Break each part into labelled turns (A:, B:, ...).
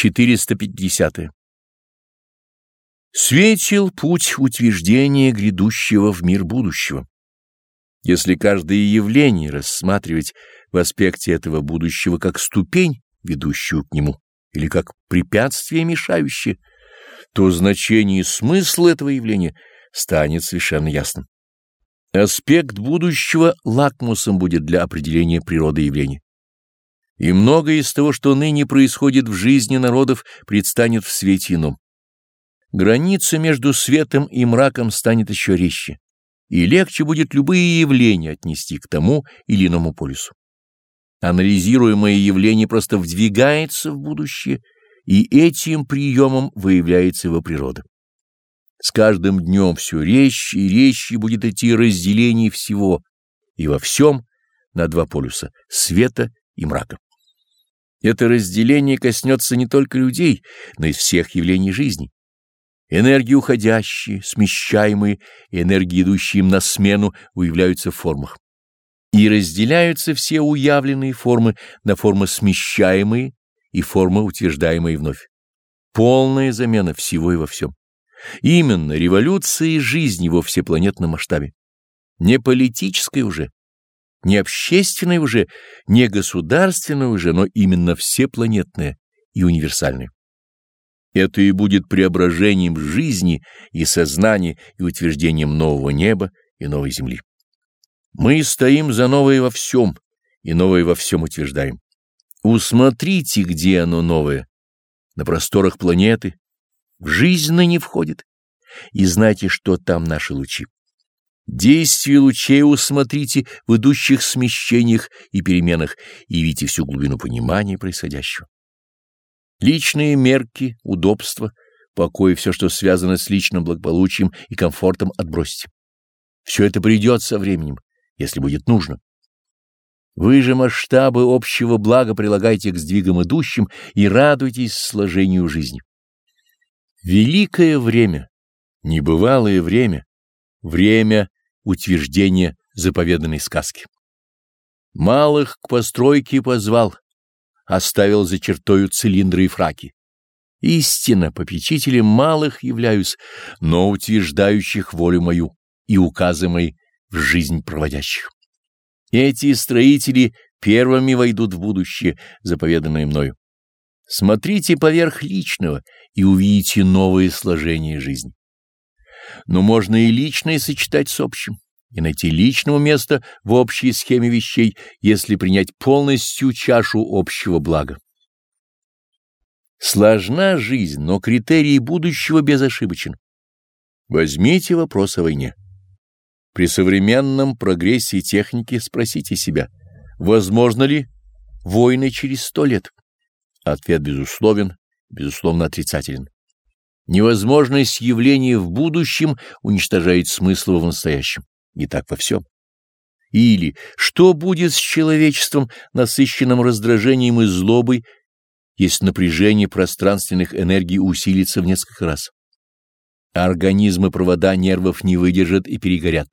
A: 450. -е. Светил путь утверждения грядущего в мир будущего. Если каждое явление рассматривать в аспекте этого будущего как ступень, ведущую к нему, или как препятствие, мешающее, то значение и смысл этого явления станет совершенно ясным. Аспект будущего лакмусом будет для определения природы явления. И многое из того, что ныне происходит в жизни народов, предстанет в свете ином. Граница между светом и мраком станет еще резче, и легче будет любые явления отнести к тому или иному полюсу. Анализируемое явление просто вдвигается в будущее, и этим приемом выявляется его природа. С каждым днем все резче и резче будет идти разделение всего и во всем на два полюса — света и мрака. Это разделение коснется не только людей, но и всех явлений жизни. Энергии уходящие, смещаемые энергии, идущие им на смену, уявляются в формах. И разделяются все уявленные формы на формы смещаемые и формы утверждаемые вновь. Полная замена всего и во всем. Именно революции жизни во всепланетном масштабе. Не политической уже, не общественной уже, не государственной уже, но именно всепланетная и универсальная. Это и будет преображением жизни и сознания и утверждением нового неба и новой земли. Мы стоим за новое во всем, и новое во всем утверждаем. Усмотрите, где оно новое. На просторах планеты, в жизнь ныне входит, и знайте, что там наши лучи. Действие лучей усмотрите в идущих смещениях и переменах и видите всю глубину понимания происходящего. Личные мерки, удобства, покой и все, что связано с личным благополучием и комфортом, отбросьте. Все это придет со временем, если будет нужно. Вы же масштабы общего блага прилагайте к сдвигам идущим и радуйтесь сложению жизни. Великое время, небывалое время, время утверждения заповеданной сказки. Малых к постройке позвал, оставил за чертою цилиндры и фраки. Истинно попечителем малых являюсь, но утверждающих волю мою и указы мои в жизнь проводящих. Эти строители первыми войдут в будущее, заповеданное мною. Смотрите поверх личного и увидите новые сложения жизни. Но можно и личное сочетать с общим, и найти личного места в общей схеме вещей, если принять полностью чашу общего блага. Сложна жизнь, но критерии будущего безошибочен. Возьмите вопрос о войне. При современном прогрессе техники спросите себя, возможно ли войны через сто лет? Ответ безусловен, безусловно отрицателен. Невозможность явления в будущем уничтожает смысл в настоящем. И так во всем. Или что будет с человечеством, насыщенным раздражением и злобой, если напряжение пространственных энергий усилится в несколько раз? Организмы провода нервов не выдержат и перегорят.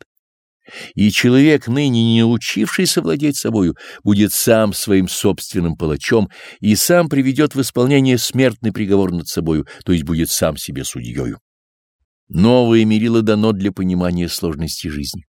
A: И человек, ныне не научившийся владеть собою, будет сам своим собственным палачом и сам приведет в исполнение смертный приговор над собою, то есть будет сам себе судьёю. Новое мерило дано для понимания сложности жизни.